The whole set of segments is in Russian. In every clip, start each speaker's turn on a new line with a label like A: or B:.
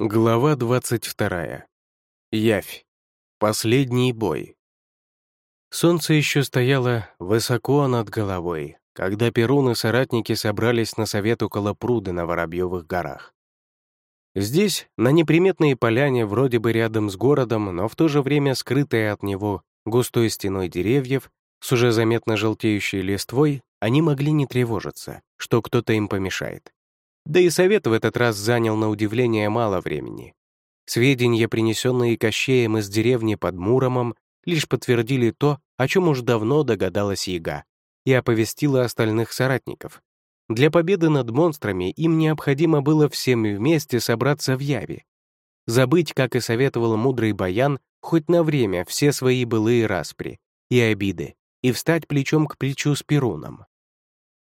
A: Глава 22. Явь. Последний бой. Солнце еще стояло высоко над головой, когда Перун и соратники собрались на совет около пруда на Воробьевых горах. Здесь, на неприметной поляне, вроде бы рядом с городом, но в то же время скрытая от него густой стеной деревьев, с уже заметно желтеющей листвой, они могли не тревожиться, что кто-то им помешает. Да и совет в этот раз занял на удивление мало времени. Сведения, принесенные Кощеем из деревни под Муромом, лишь подтвердили то, о чем уж давно догадалась Яга, и оповестила остальных соратников. Для победы над монстрами им необходимо было всем вместе собраться в Яве. Забыть, как и советовал мудрый Баян, хоть на время все свои былые распри и обиды, и встать плечом к плечу с Перуном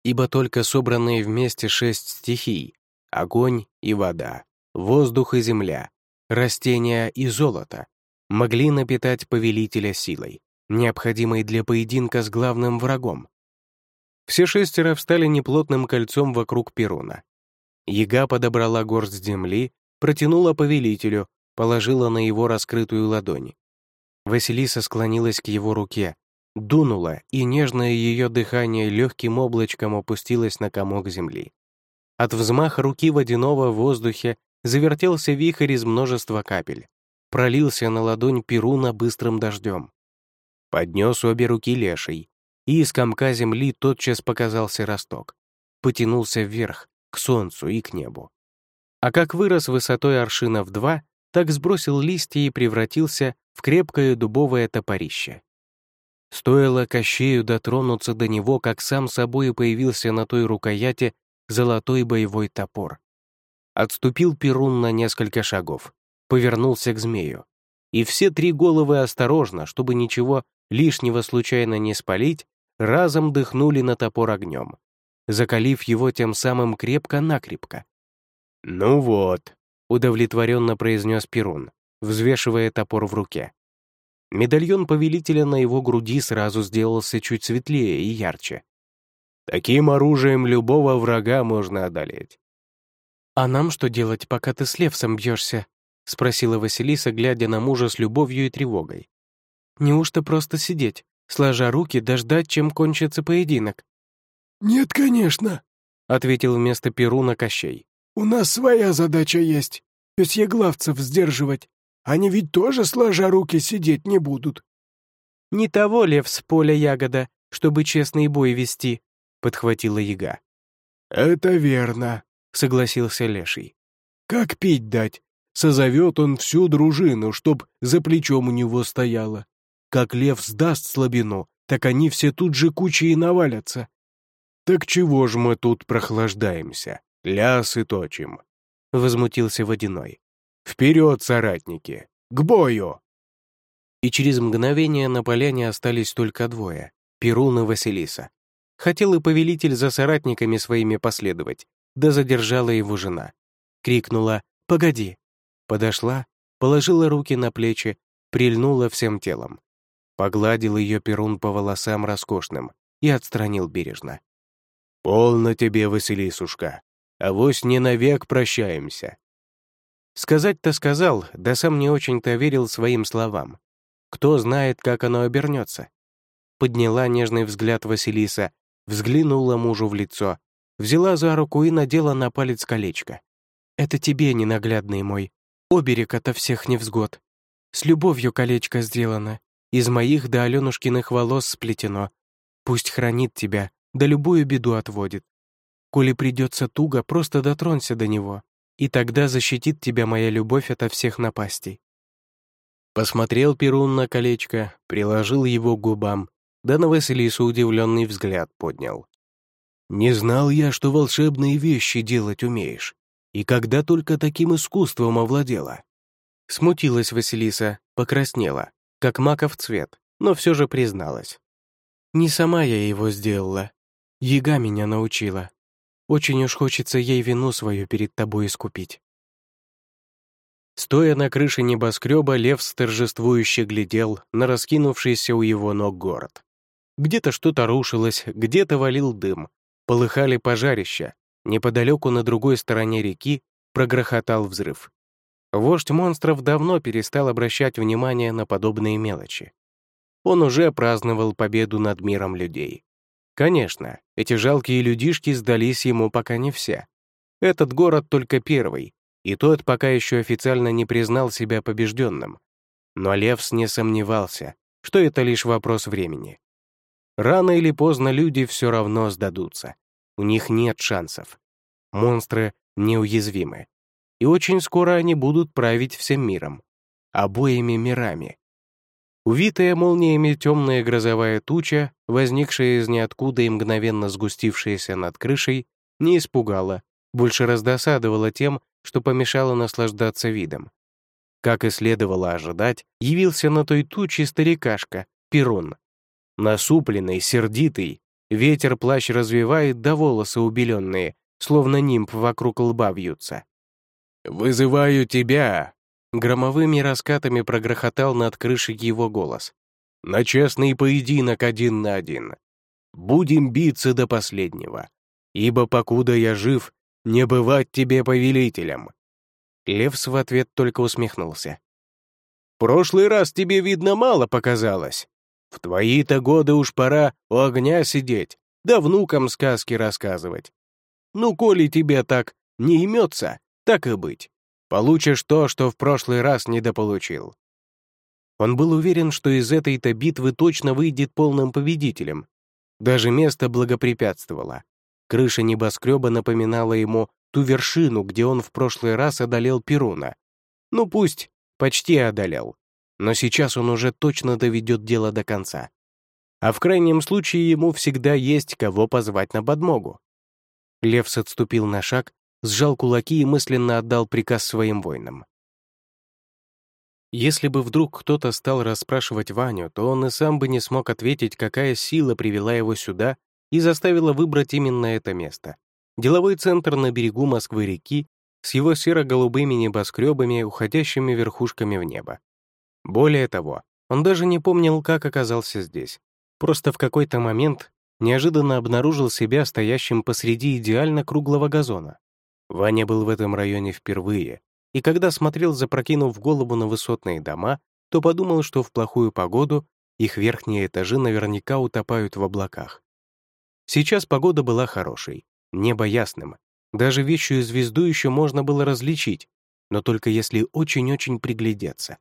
A: ибо только собранные вместе шесть стихий — огонь и вода, воздух и земля, растения и золото — могли напитать повелителя силой, необходимой для поединка с главным врагом. Все шестеро встали неплотным кольцом вокруг Перуна. Яга подобрала горсть земли, протянула повелителю, положила на его раскрытую ладонь. Василиса склонилась к его руке, дунуло, и нежное ее дыхание легким облачком опустилось на комок земли. От взмаха руки водяного в воздухе завертелся вихрь из множества капель, пролился на ладонь Перуна быстрым дождем. Поднес обе руки леший, и из комка земли тотчас показался росток, потянулся вверх, к солнцу и к небу. А как вырос высотой аршина в два, так сбросил листья и превратился в крепкое дубовое топорище. Стоило Кощею дотронуться до него, как сам собой появился на той рукояти золотой боевой топор. Отступил Перун на несколько шагов, повернулся к змею. И все три головы осторожно, чтобы ничего лишнего случайно не спалить, разом дыхнули на топор огнем, закалив его тем самым крепко-накрепко. «Ну вот», — удовлетворенно произнес Перун, взвешивая топор в руке. Медальон повелителя на его груди сразу сделался чуть светлее и ярче. Таким оружием любого врага можно одолеть. «А нам что делать, пока ты с Левсом бьешься?» — спросила Василиса, глядя на мужа с любовью и тревогой. «Неужто просто сидеть, сложа руки, дождать, чем кончится поединок?»
B: «Нет, конечно», —
A: ответил вместо Перуна Кощей.
B: «У нас своя задача есть — песьеглавцев сдерживать. Они ведь тоже, сложа руки, сидеть не будут».
C: «Не того лев с поля ягода, чтобы честный бой вести», — подхватила яга.
B: «Это верно», — согласился Леший. «Как пить дать? Созовет он всю дружину, чтоб за плечом у него стояло. Как лев сдаст слабину, так они все тут же кучей навалятся».
A: «Так чего ж мы тут прохлаждаемся? Лясы точим», — возмутился Водяной. Вперед, соратники! К бою!» И через мгновение на поляне остались только двое — Перун и Василиса. Хотел и повелитель за соратниками своими последовать, да задержала его жена. Крикнула «Погоди!» Подошла, положила руки на плечи, прильнула всем телом. Погладил ее Перун по волосам роскошным и отстранил бережно. «Полно тебе, Василисушка, авось не навек прощаемся. Сказать-то сказал, да сам не очень-то верил своим словам. Кто знает, как оно обернется. Подняла нежный взгляд Василиса, взглянула мужу в лицо, взяла за руку и надела на палец колечко. «Это тебе, ненаглядный мой, оберег ото всех невзгод. С любовью колечко сделано, из моих до Аленушкиных волос сплетено. Пусть хранит тебя, да любую беду отводит. Коли придется туго, просто дотронься до него, и тогда защитит тебя моя любовь ото всех напастей». Посмотрел Перун на колечко, приложил его к губам, да на Василису удивленный взгляд поднял. «Не знал я, что волшебные вещи делать умеешь, и когда только таким искусством овладела». Смутилась Василиса, покраснела, как маков цвет, но все же призналась. «Не сама я его сделала. Яга меня научила. Очень уж хочется ей вину свою перед тобой искупить». Стоя на крыше небоскреба, лев торжествующе глядел на раскинувшийся у его ног город. Где-то что-то рушилось, где-то валил дым, полыхали пожарища, неподалеку на другой стороне реки прогрохотал взрыв. Вождь монстров давно перестал обращать внимание на подобные мелочи. Он уже праздновал победу над миром людей. Конечно, эти жалкие людишки сдались ему пока не все. Этот город только первый, и тот пока еще официально не признал себя побежденным. Но Левс не сомневался, что это лишь вопрос времени. Рано или поздно люди все равно сдадутся. У них нет шансов. Монстры неуязвимы. И очень скоро они будут править всем миром. Обоими мирами. Увитая молниями темная грозовая туча, возникшая из ниоткуда и мгновенно сгустившаяся над крышей, не испугала, больше раздосадовала тем, что помешало наслаждаться видом. Как и следовало ожидать, явился на той туче старикашка, Перун. Насупленный, сердитый, ветер плащ развивает, да волосы убеленные, словно нимб вокруг лба вьются. «Вызываю тебя!» Громовыми раскатами прогрохотал над крышей его голос. «На честный поединок один на один. Будем биться до последнего, ибо покуда я жив, не бывать тебе повелителем. Левс в ответ только усмехнулся. «Прошлый раз тебе, видно, мало показалось. В твои-то годы уж пора у огня сидеть, да внукам сказки рассказывать. Ну, коли тебе так не имется, так и быть. Получишь то, что в прошлый раз недополучил». Он был уверен, что из этой-то битвы точно выйдет полным победителем. Даже место благопрепятствовало. Крыша небоскреба напоминала ему ту вершину, где он в прошлый раз одолел Перуна. Ну пусть, почти одолел. Но сейчас он уже точно доведет дело до конца. А в крайнем случае ему всегда есть кого позвать на подмогу. Левс отступил на шаг, сжал кулаки и мысленно отдал приказ своим воинам. Если бы вдруг кто-то стал расспрашивать Ваню, то он и сам бы не смог ответить, какая сила привела его сюда и заставила выбрать именно это место. Деловой центр на берегу Москвы-реки с его серо-голубыми небоскребами, уходящими верхушками в небо. Более того, он даже не помнил, как оказался здесь. Просто в какой-то момент неожиданно обнаружил себя стоящим посреди идеально круглого газона. Ваня был в этом районе впервые, и когда смотрел, запрокинув голову на высотные дома, то подумал, что в плохую погоду их верхние этажи наверняка утопают в облаках. Сейчас погода была хорошей, небо ясным. Даже вещую звезду еще можно было различить, но только если очень-очень приглядеться.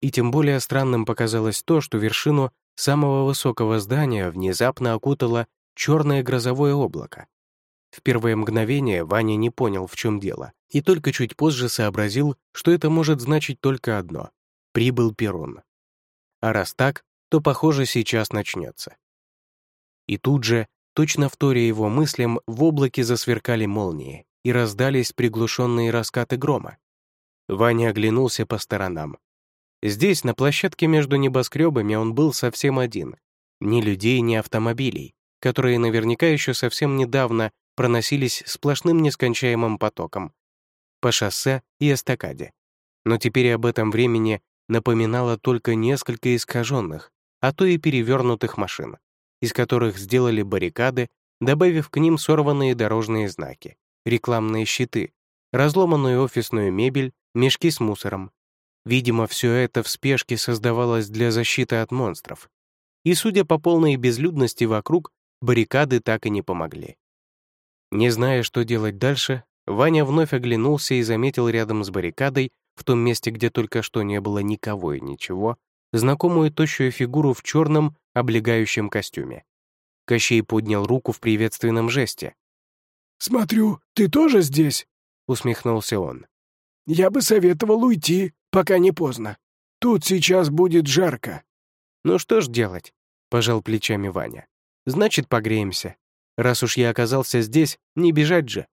A: И тем более странным показалось то, что вершину самого высокого здания внезапно окутало черное грозовое облако. В первое мгновение Ваня не понял, в чем дело, и только чуть позже сообразил, что это может значить только одно — прибыл Перун. А раз так, то, похоже, сейчас начнется. И тут же Точно вторя его мыслям, в облаке засверкали молнии и раздались приглушенные раскаты грома. Ваня оглянулся по сторонам. Здесь, на площадке между небоскребами, он был совсем один. Ни людей, ни автомобилей, которые наверняка еще совсем недавно проносились сплошным нескончаемым потоком по шоссе и эстакаде. Но теперь об этом времени напоминало только несколько искаженных, а то и перевернутых машин из которых сделали баррикады, добавив к ним сорванные дорожные знаки, рекламные щиты, разломанную офисную мебель, мешки с мусором. Видимо, все это в спешке создавалось для защиты от монстров. И, судя по полной безлюдности вокруг, баррикады так и не помогли. Не зная, что делать дальше, Ваня вновь оглянулся и заметил рядом с баррикадой, в том месте, где только что не было никого и ничего, знакомую тощую фигуру в черном облегающем костюме. Кощей поднял руку в приветственном жесте.
B: «Смотрю, ты тоже здесь?» — усмехнулся он. «Я бы советовал уйти, пока не поздно. Тут сейчас будет жарко».
A: «Ну что ж делать?» — пожал плечами Ваня. «Значит, погреемся. Раз уж я оказался здесь, не бежать же.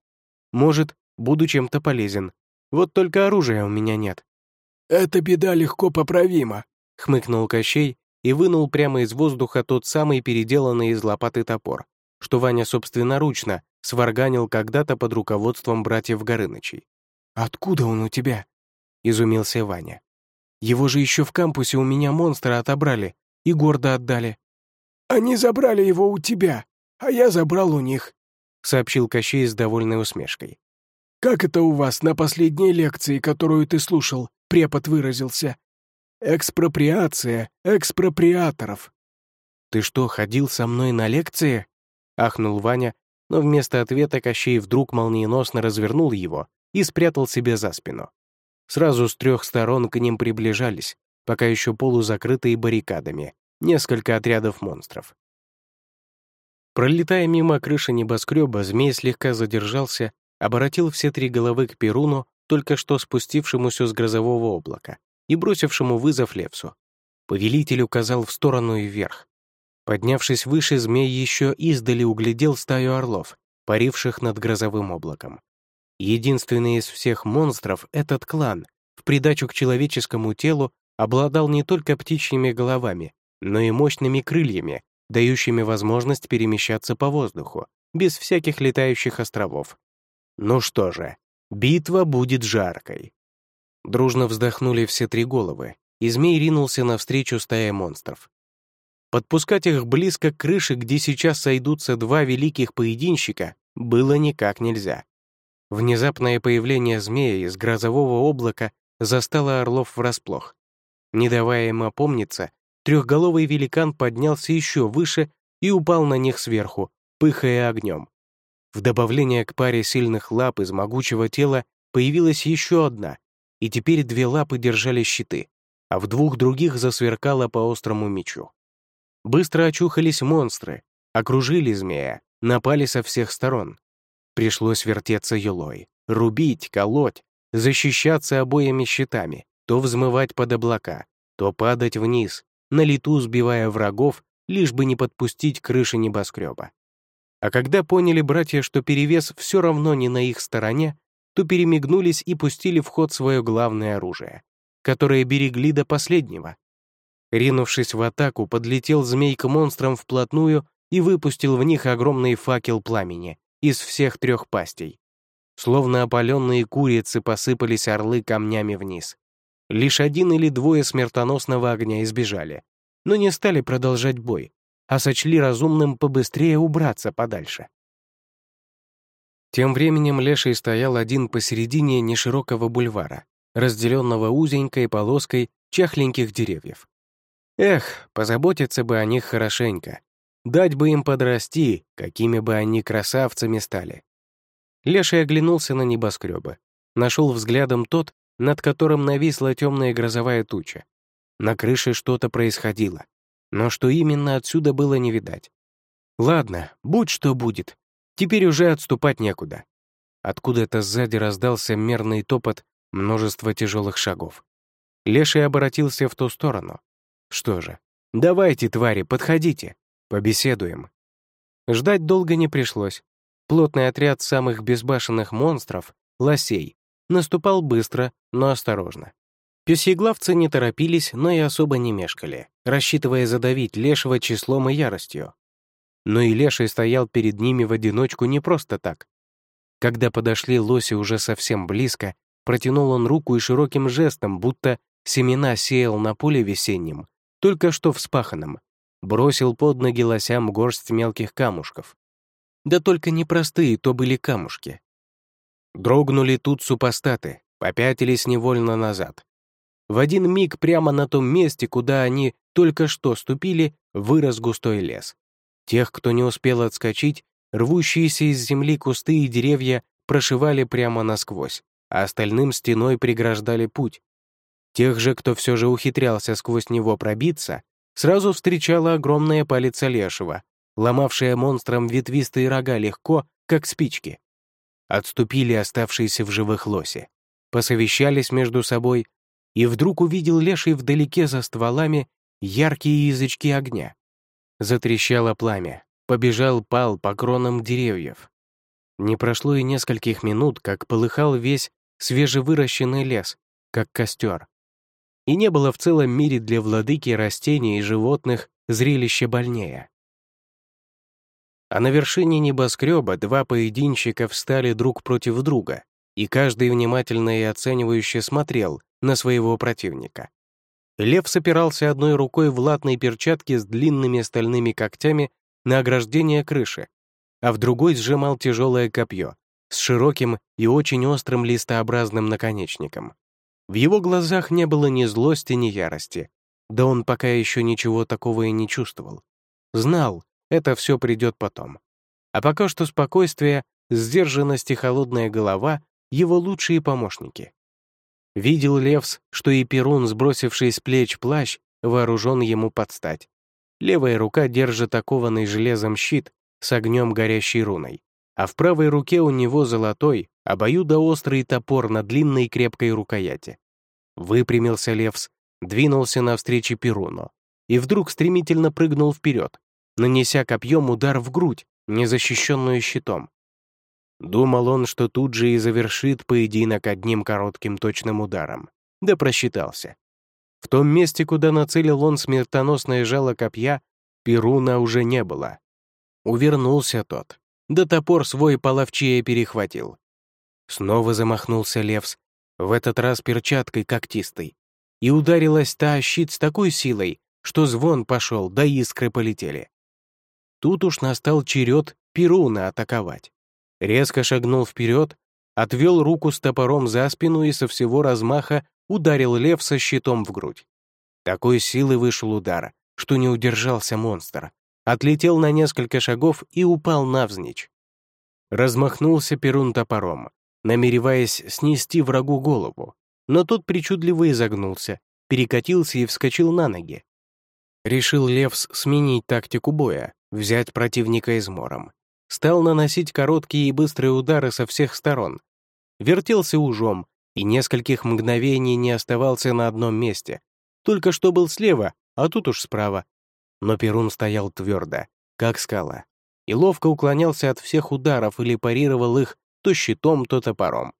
A: Может, буду чем-то полезен. Вот только оружия у меня нет».
B: «Эта беда легко поправима», —
A: хмыкнул Кощей и вынул прямо из воздуха тот самый переделанный из лопаты топор, что Ваня собственноручно сварганил когда-то под руководством братьев Горынычей.
B: «Откуда он у тебя?»
A: — изумился Ваня. «Его же еще в кампусе у меня монстра отобрали и гордо отдали».
B: «Они забрали его у тебя, а я забрал у них», —
A: сообщил Кощей с довольной усмешкой.
B: как это у вас на последней лекции, которую ты слушал, препод выразился? Экспроприация экспроприаторов».
A: «Ты что, ходил со мной на лекции?» — ахнул Ваня, но вместо ответа Кощей вдруг молниеносно развернул его и спрятал себе за спину. Сразу с трех сторон к ним приближались, пока еще полузакрытые баррикадами, несколько отрядов монстров. Пролетая мимо крыши небоскреба, змей слегка задержался, оборотил все три головы к Перуну, только что спустившемуся с грозового облака, и бросившему вызов Левсу. Повелитель указал в сторону и вверх. Поднявшись выше, змей еще издали углядел стаю орлов, паривших над грозовым облаком. Единственный из всех монстров, этот клан, в придачу к человеческому телу, обладал не только птичьими головами, но и мощными крыльями, дающими возможность перемещаться по воздуху, без всяких летающих островов. Ну что же, битва будет жаркой. Дружно вздохнули все три головы, и змей ринулся навстречу стае монстров. Подпускать их близко к крыше, где сейчас сойдутся два великих поединщика, было никак нельзя. Внезапное появление змея из грозового облака застало орлов врасплох. Не давая им опомниться, трехголовый великан поднялся еще выше и упал на них сверху, пыхая огнем. В добавление к паре сильных лап из могучего тела появилась еще одна, и теперь две лапы держали щиты, а в двух других засверкало по острому мечу. Быстро очухались монстры, окружили змея, напали со всех сторон. Пришлось вертеться юлой, рубить, колоть, защищаться обоими щитами, то взмывать под облака, то падать вниз, на лету сбивая врагов, лишь бы не подпустить крыши небоскреба. А когда поняли братья, что перевес все равно не на их стороне, то перемигнулись и пустили в ход свое главное оружие, которое берегли до последнего. Ринувшись в атаку, подлетел змей к монстрам вплотную и выпустил в них огромный факел пламени из всех трех пастей. Словно опаленные курицы посыпались орлы камнями вниз. Лишь один или двое смертоносного огня избежали, но не стали продолжать бой, а сочли разумным побыстрее убраться подальше. Тем временем Леший стоял один посередине неширокого бульвара, разделенного узенькой полоской чахленьких деревьев. Эх, позаботиться бы о них хорошенько. Дать бы им подрасти, какими бы они красавцами стали. Леший оглянулся на небоскребы. Нашел взглядом тот, над которым нависла темная грозовая туча. На крыше что-то происходило, но что именно отсюда было не видать. Ладно, будь что будет, теперь уже отступать некуда. Откуда-то сзади раздался мерный топот множества тяжелых шагов. Леший обратился в ту сторону. Что же, давайте, твари, подходите, побеседуем. Ждать долго не пришлось. Плотный отряд самых безбашенных монстров, лосей, наступал быстро, но осторожно. Песьеглавцы не торопились, но и особо не мешкали, рассчитывая задавить лешего числом и яростью. Но и леший стоял перед ними в одиночку не просто так. Когда подошли лоси уже совсем близко, протянул он руку и широким жестом, будто семена сеял на поле весеннем, только что вспаханном, бросил под ноги лосям горсть мелких камушков. Да только не простые то были камушки, Дрогнули тут супостаты, попятились невольно назад. В один миг прямо на том месте, куда они только что ступили, вырос густой лес. Тех, кто не успел отскочить, рвущиеся из земли кусты и деревья прошивали прямо насквозь, а остальным стеной преграждали путь. Тех же, кто все же ухитрялся сквозь него пробиться, сразу встречала огромная палица лешего, ломавшая монстрам ветвистые рога легко, как спички. Отступили оставшиеся в живых лоси. Посовещались между собой, и вдруг увидел леший вдалеке за стволами яркие язычки огня. Затрещало пламя, побежал пал по кронам деревьев. Не прошло и нескольких минут, как полыхал весь свежевыращенный лес, как костер. И не было в целом мире для владыки растений и животных зрелища больнее. А на вершине небоскреба два поединщика встали друг против друга, и каждый внимательно и оценивающе смотрел на своего противника. Лев сопирался одной рукой в латной перчатке с длинными стальными когтями на ограждение крыши, а в другой сжимал тяжелое копье, с широким и очень острым листообразным наконечником. В его глазах не было ни злости, ни ярости. Да он пока еще ничего такого и не чувствовал. Знал, это все придет потом. А пока что спокойствие, сдержанность и холодная голова — его лучшие помощники. Видел Левс, что и Перун, сбросивший с плеч плащ, вооружен ему под стать. Левая рука держит окованный железом щит с огнем горящей руной, а в правой руке у него золотой, обоюдоострый топор на длинной крепкой рукояти. Выпрямился Левс, двинулся навстречу Перуну и вдруг стремительно прыгнул вперед, нанеся копьем удар в грудь, незащищенную щитом. Думал он, что тут же и завершит поединок одним коротким точным ударом. Да просчитался. В том месте, куда нацелил он смертоносное жало копья, Перуна уже не было. Увернулся тот, да топор свой половчее перехватил. Снова замахнулся Левс, в этот раз перчаткой когтистой, и ударилась та щит с такой силой, что звон пошел, да искры полетели. Тут уж настал черед Перуна атаковать. Резко шагнул вперед, отвел руку с топором за спину и со всего размаха ударил лев со щитом в грудь. Такой силы вышел удар, что не удержался монстр, отлетел на несколько шагов и упал навзничь. Размахнулся Перун топором, намереваясь снести врагу голову, но тот причудливо изогнулся, перекатился и вскочил на ноги. Решил Левс сменить тактику боя, взять противника измором стал наносить короткие и быстрые удары со всех сторон. Вертелся ужом и нескольких мгновений не оставался на одном месте. Только что был слева, а тут уж справа. Но Перун стоял твердо, как скала, и ловко уклонялся от всех ударов или парировал их то щитом, то топором.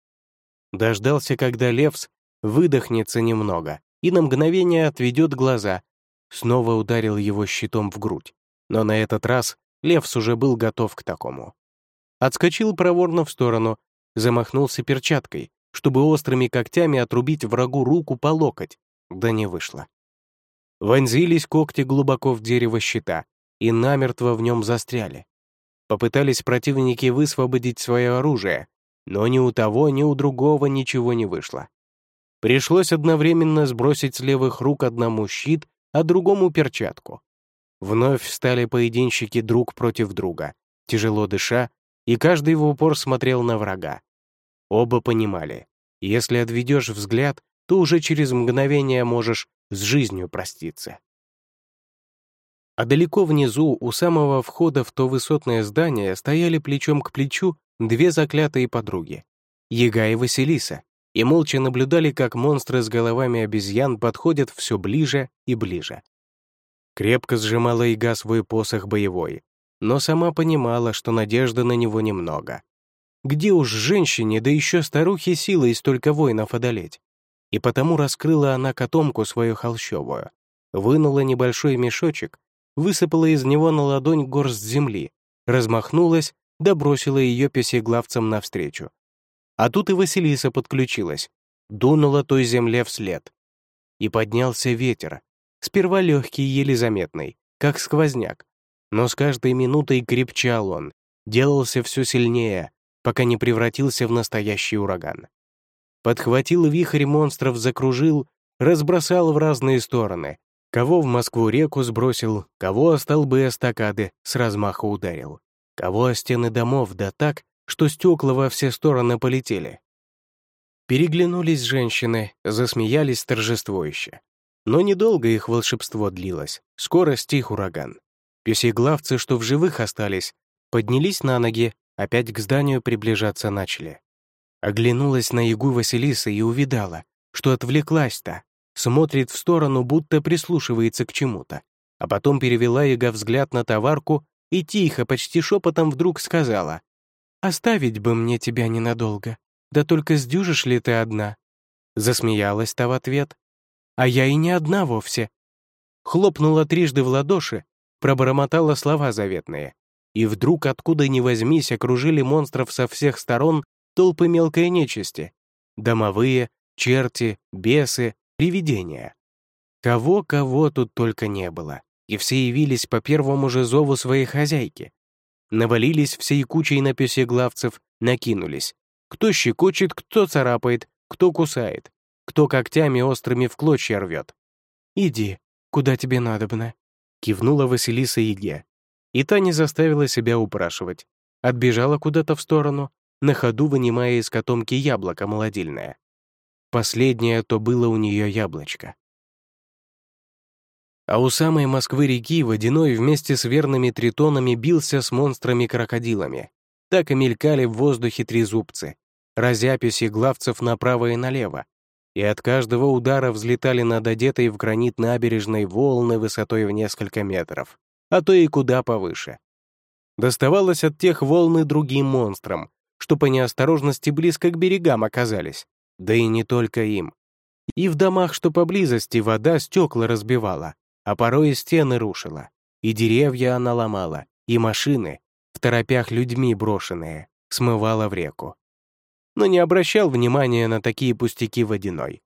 A: Дождался, когда Левс выдохнется немного и на мгновение отведет глаза, снова ударил его щитом в грудь, но на этот раз Левс уже был готов к такому. Отскочил проворно в сторону, замахнулся перчаткой, чтобы острыми когтями отрубить врагу руку по локоть, да не вышло. Вонзились когти глубоко в дерево щита и намертво в нем застряли. Попытались противники высвободить свое оружие, но ни у того, ни у другого ничего не вышло. Пришлось одновременно сбросить с левых рук одному щит, а другому перчатку. Вновь встали поединщики друг против друга, тяжело дыша, и каждый в упор смотрел на врага. Оба понимали, если отведешь взгляд, то уже через мгновение можешь с жизнью проститься. А далеко внизу, у самого входа в то высотное здание, стояли плечом к плечу две заклятые подруги — Ега и Василиса, и молча наблюдали, как монстры с головами обезьян подходят все ближе и ближе. Крепко сжимала Ига свой посох боевой, но сама понимала, что надежды на него немного. Где уж женщине, да еще старухе силой столько воинов одолеть? И потому раскрыла она котомку свою холщовую, вынула небольшой мешочек, высыпала из него на ладонь горсть земли, размахнулась, да ее песеглавцам навстречу. А тут и Василиса подключилась, дунула той земле вслед. И поднялся ветер, Сперва легкий, еле заметный, как сквозняк. Но с каждой минутой крепчал он, делался все сильнее, пока не превратился в настоящий ураган. Подхватил вихрь монстров, закружил, разбросал в разные стороны. Кого в Москву-реку сбросил, кого о столбы эстакады с размаха ударил, кого о стены домов, да так, что стекла во все стороны полетели. Переглянулись женщины, засмеялись торжествующе. Но недолго их волшебство длилось. Скоро стих ураган. Песеглавцы, что в живых остались, поднялись на ноги, опять к зданию приближаться начали. Оглянулась на ягу Василиса и увидала, что отвлеклась-то, смотрит в сторону, будто прислушивается к чему-то. А потом перевела яга взгляд на товарку и тихо, почти шепотом вдруг сказала, «Оставить бы мне тебя ненадолго, да только сдюжишь ли ты одна?» Засмеялась та в ответ, а я и не одна вовсе. Хлопнула трижды в ладоши, пробормотала слова заветные. И вдруг, откуда ни возьмись, окружили монстров со всех сторон толпы мелкой нечисти. Домовые, черти, бесы, привидения. Кого-кого тут только не было, и все явились по первому же зову своей хозяйки. навалились всей кучей на песеглавцев, накинулись. Кто щекочет, кто царапает, кто кусает, кто когтями острыми в клочья рвет.
C: «Иди, куда тебе надобно», —
A: кивнула Василиса Еге. И та не заставила себя упрашивать. Отбежала куда-то в сторону, на ходу вынимая из котомки яблоко молодильное. Последнее то было у нее яблочко. А у самой Москвы-реки Водяной вместе с верными тритонами бился с монстрами-крокодилами. Так и мелькали в воздухе трезубцы, разяписи главцев направо и налево, и от каждого удара взлетали над одетой в гранит набережной волны высотой в несколько метров, а то и куда повыше. Доставалось от тех волны другим монстрам, что по неосторожности близко к берегам оказались, да и не только им. И в домах, что поблизости, вода стекла разбивала, а порой и стены рушила, и деревья она ломала, и машины, в торопях людьми брошенные, смывала в реку. Но не обращал внимания на такие пустяки водяной.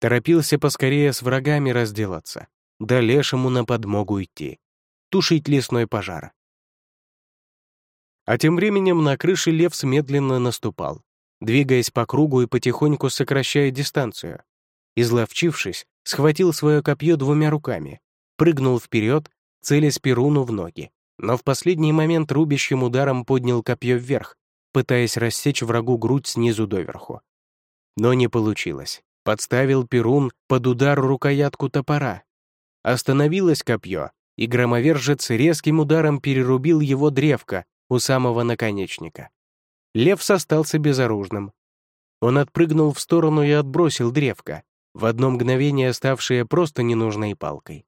A: Торопился поскорее с врагами разделаться, да лешему на подмогу идти, тушить лесной пожар. А тем временем на крыше лев медленно наступал, двигаясь по кругу и потихоньку сокращая дистанцию. Изловчившись, схватил свое копье двумя руками, прыгнул вперед, целясь Перуну в ноги, но в последний момент рубящим ударом поднял копье вверх, пытаясь рассечь врагу грудь снизу доверху. Но не получилось. Подставил Перун под удар рукоятку топора. Остановилось копье, и громовержец резким ударом перерубил его древко у самого наконечника. Лев остался безоружным. Он отпрыгнул в сторону и отбросил древко, в одно мгновение ставшее просто ненужной палкой.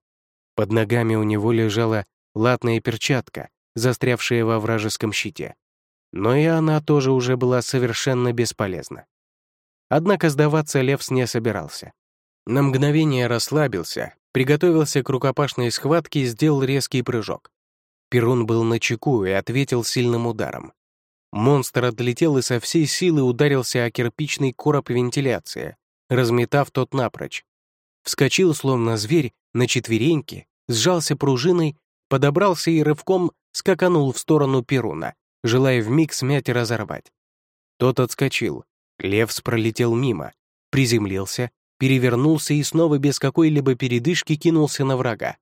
A: Под ногами у него лежала латная перчатка, застрявшая во вражеском щите. Но и она тоже уже была совершенно бесполезна. Однако сдаваться Левс не собирался. На мгновение расслабился, приготовился к рукопашной схватке и сделал резкий прыжок. Перун был на чеку и ответил сильным ударом. Монстр отлетел и со всей силы ударился о кирпичный короб вентиляции, разметав тот напрочь. Вскочил, словно зверь, на четвереньки, сжался пружиной, подобрался и рывком скаканул в сторону Перуна, желая вмиг смять и разорвать. Тот отскочил. Левс пролетел мимо, приземлился, перевернулся и снова без какой-либо передышки кинулся на врага.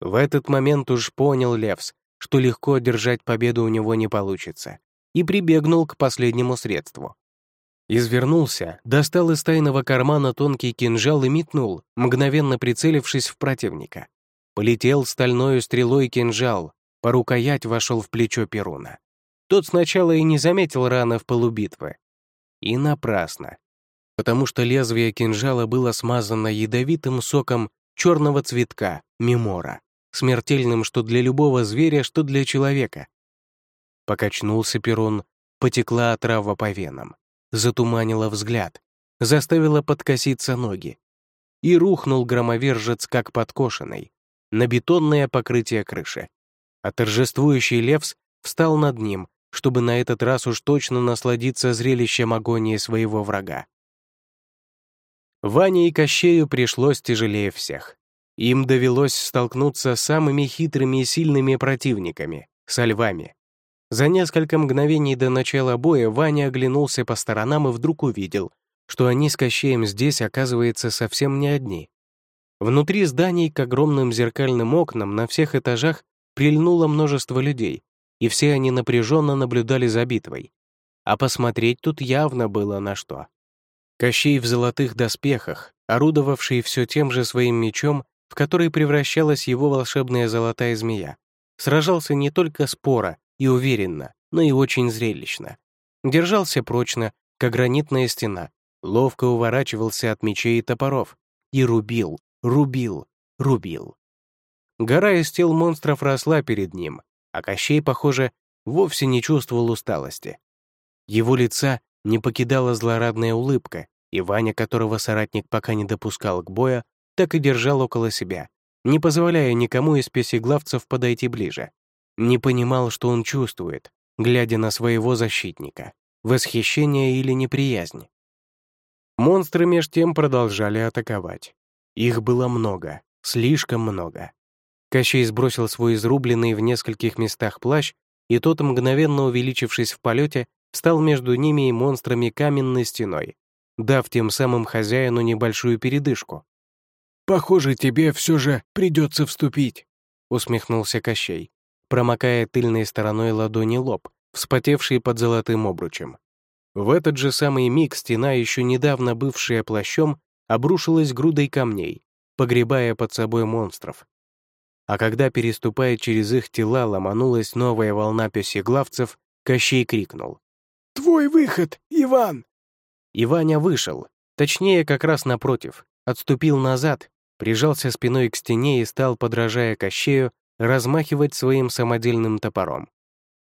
A: В этот момент уж понял Левс, что легко держать победу у него не получится, и прибегнул к последнему средству. Извернулся, достал из тайного кармана тонкий кинжал и метнул, мгновенно прицелившись в противника. Полетел стальной стрелой кинжал, по рукоять вошел в плечо Перуна. Тот сначала и не заметил раны в полубитвы. И напрасно. Потому что лезвие кинжала было смазано ядовитым соком черного цветка, мемора, смертельным что для любого зверя, что для человека. Покачнулся Перун, потекла отрава по венам затуманила взгляд, заставила подкоситься ноги. И рухнул громовержец, как подкошенный, на бетонное покрытие крыши. А торжествующий Левс встал над ним, чтобы на этот раз уж точно насладиться зрелищем агонии своего врага. Ване и Кощею пришлось тяжелее всех. Им довелось столкнуться с самыми хитрыми и сильными противниками — со львами. За несколько мгновений до начала боя Ваня оглянулся по сторонам и вдруг увидел, что они с Кощеем здесь, оказывается, совсем не одни. Внутри зданий к огромным зеркальным окнам на всех этажах прильнуло множество людей, и все они напряженно наблюдали за битвой. А посмотреть тут явно было на что. Кощей в золотых доспехах, орудовавший все тем же своим мечом, в который превращалась его волшебная золотая змея, сражался не только спора, и уверенно, но и очень зрелищно. Держался прочно, как гранитная стена, ловко уворачивался от мечей и топоров и рубил, рубил, рубил. Гора из тел монстров росла перед ним, а Кощей, похоже, вовсе не чувствовал усталости. Его лица не покидала злорадная улыбка, и Ваня, которого соратник пока не допускал к бою, так и держал около себя, не позволяя никому из песеглавцев подойти ближе. Не понимал, что он чувствует, глядя на своего защитника, восхищение или неприязнь. Монстры меж тем продолжали атаковать. Их было много, слишком много. Кощей сбросил свой изрубленный в нескольких местах плащ и тот, мгновенно увеличившись в полете, стал между ними и монстрами каменной стеной, дав тем самым хозяину небольшую передышку.
B: «Похоже, тебе все же придется вступить», — усмехнулся Кощей,
A: промокая тыльной стороной ладони лоб, вспотевший под золотым обручем. В этот же самый миг стена, еще недавно бывшая плащом, обрушилась грудой камней, погребая под собой монстров. А когда, переступая через их тела, ломанулась новая волна песеглавцев, Кощей крикнул.
B: «Твой выход, Иван!»
A: И Ваня вышел, точнее, как раз напротив, отступил назад, прижался спиной к стене и стал, подражая Кощею, размахивать своим самодельным топором.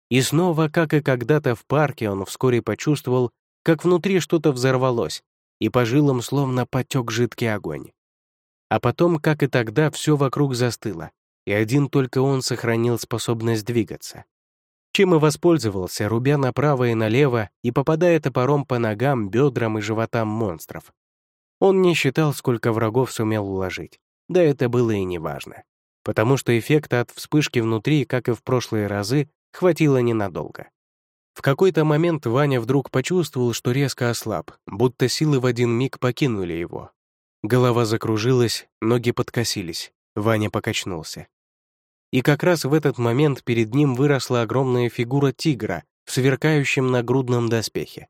A: И снова, как и когда-то в парке, он вскоре почувствовал, как внутри что-то взорвалось, и по жилам словно потек жидкий огонь. А потом, как и тогда, все вокруг застыло, и один только он сохранил способность двигаться. Чем и воспользовался, рубя направо и налево и попадая топором по ногам, бедрам и животам монстров. Он не считал, сколько врагов сумел уложить. Да это было и не важно. Потому что эффекта от вспышки внутри, как и в прошлые разы, хватило ненадолго. В какой-то момент Ваня вдруг почувствовал, что резко ослаб, будто силы в один миг покинули его. Голова закружилась, ноги подкосились, Ваня покачнулся. И как раз в этот момент перед ним выросла огромная фигура тигра в сверкающем нагрудном доспехе.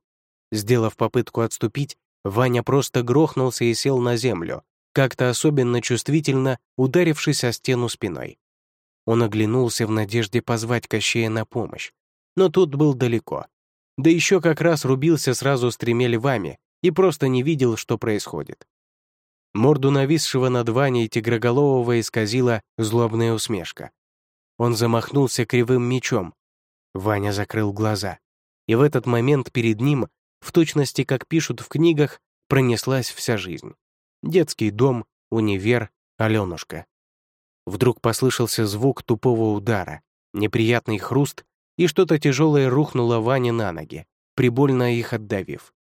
A: Сделав попытку отступить, Ваня просто грохнулся и сел на землю, как-то особенно чувствительно ударившись о стену спиной. Он оглянулся в надежде позвать Кощея на помощь, но тут был далеко. Да еще как раз рубился сразу с тремя львами и просто не видел, что происходит. Морду нависшего над Ваней тигроголового исказила злобная усмешка. Он замахнулся кривым мечом. Ваня закрыл глаза. И в этот момент перед ним, в точности как пишут в книгах, пронеслась вся жизнь. Детский дом, универ, Аленушка. Вдруг послышался звук тупого удара, неприятный хруст, и что-то тяжелое рухнуло Ване на ноги, прибольно их отдавив.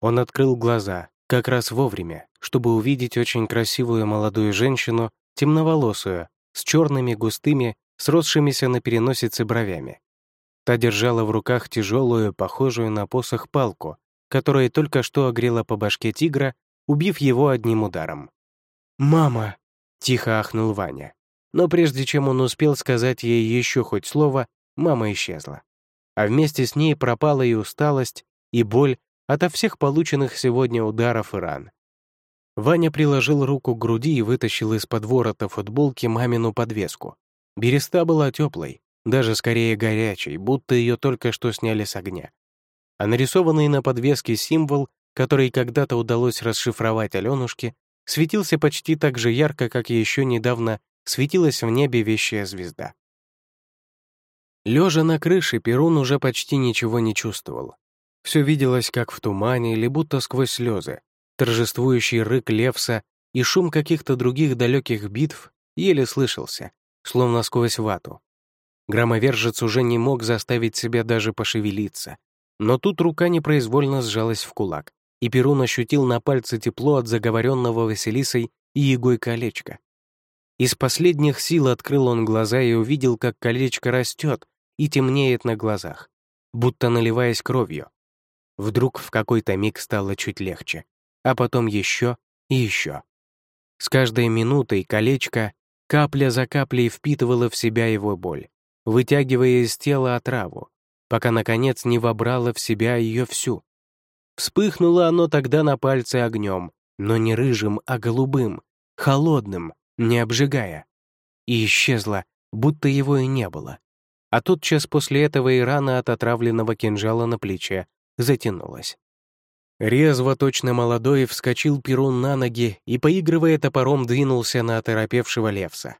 A: Он открыл глаза, как раз вовремя, чтобы увидеть очень красивую молодую женщину, темноволосую, с черными густыми, сросшимися на переносице бровями. Та держала в руках тяжелую, похожую на посох палку, которая только что огрела по башке тигра, убив его одним ударом. «Мама!» — тихо ахнул Ваня. Но прежде чем он успел сказать ей еще хоть слово, мама исчезла. А вместе с ней пропала и усталость, и боль ото всех полученных сегодня ударов и ран. Ваня приложил руку к груди и вытащил из-под ворота футболки мамину подвеску. Береста была теплой, даже скорее горячей, будто ее только что сняли с огня. А нарисованный на подвеске символ, который когда-то удалось расшифровать Аленушке, светился почти так же ярко, как еще недавно светилась в небе вещая звезда. Лежа на крыше, Перун уже почти ничего не чувствовал. Все виделось как в тумане или будто сквозь слезы. Торжествующий рык Левса и шум каких-то других далеких битв еле слышался, словно сквозь вату. Громовержец уже не мог заставить себя даже пошевелиться. Но тут рука непроизвольно сжалась в кулак, и Перун ощутил на пальце тепло от заговоренного Василисой и егой колечка. Из последних сил открыл он глаза и увидел, как колечко растет и темнеет на глазах, будто наливаясь кровью. Вдруг в какой-то миг стало чуть легче, а потом еще и еще. С каждой минутой колечко капля за каплей впитывало в себя его боль, вытягивая из тела отраву, пока, наконец, не вобрало в себя ее всю. Вспыхнуло оно тогда на пальце огнем, но не рыжим, а голубым, холодным, не обжигая. И исчезла, будто его и не было. А тотчас после этого и рана от отравленного кинжала на плече затянулась. Резво, точно молодой, вскочил Перун на ноги и, поигрывая топором, двинулся на оторопевшего Левса.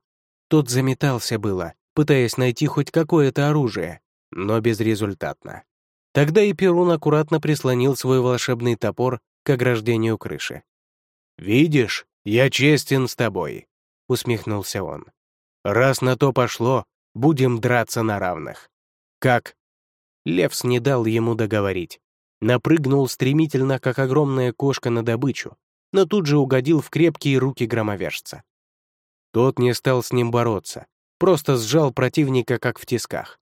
A: Тот заметался было, пытаясь найти хоть какое-то оружие, но безрезультатно. Тогда и Перун аккуратно прислонил свой волшебный топор к ограждению крыши. «Видишь, я честен с тобой», — усмехнулся он. «Раз на то пошло, будем драться на равных». «Как?» Левс не дал ему договорить. Напрыгнул стремительно, как огромная кошка на добычу, но тут же угодил в крепкие руки громовержца. Тот не стал с ним бороться, просто сжал противника, как в тисках.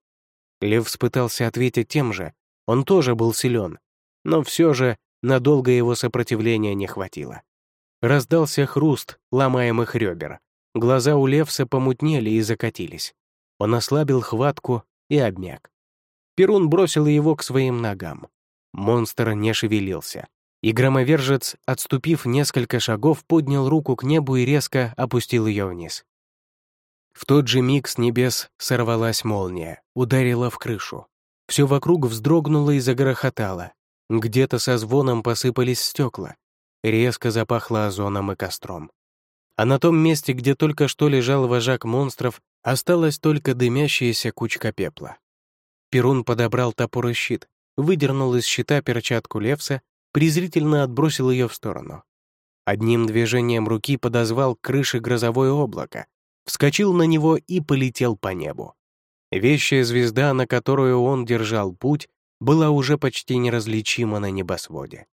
A: Лев пытался ответить тем же, он тоже был силен, но все же надолго его сопротивления не хватило. Раздался хруст ломаемых ребер. Глаза у Левса помутнели и закатились. Он ослабил хватку и обмяк. Перун бросил его к своим ногам. Монстр не шевелился. И громовержец, отступив несколько шагов, поднял руку к небу и резко опустил ее вниз. В тот же миг с небес сорвалась молния, ударила в крышу. Все вокруг вздрогнуло и загрохотало. Где-то со звоном посыпались стекла. Резко запахло озоном и костром. А на том месте, где только что лежал вожак монстров, осталась только дымящаяся кучка пепла. Перун подобрал топор и щит, выдернул из щита перчатку Левса, презрительно отбросил ее в сторону. Одним движением руки подозвал к крыше грозовое облако, вскочил на него и полетел по небу. Вещая звезда, на которую он держал путь, была уже почти неразличима на небосводе.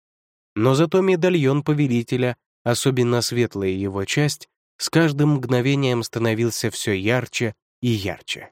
A: Но зато медальон повелителя, особенно светлая его часть, с каждым мгновением становился все ярче и ярче.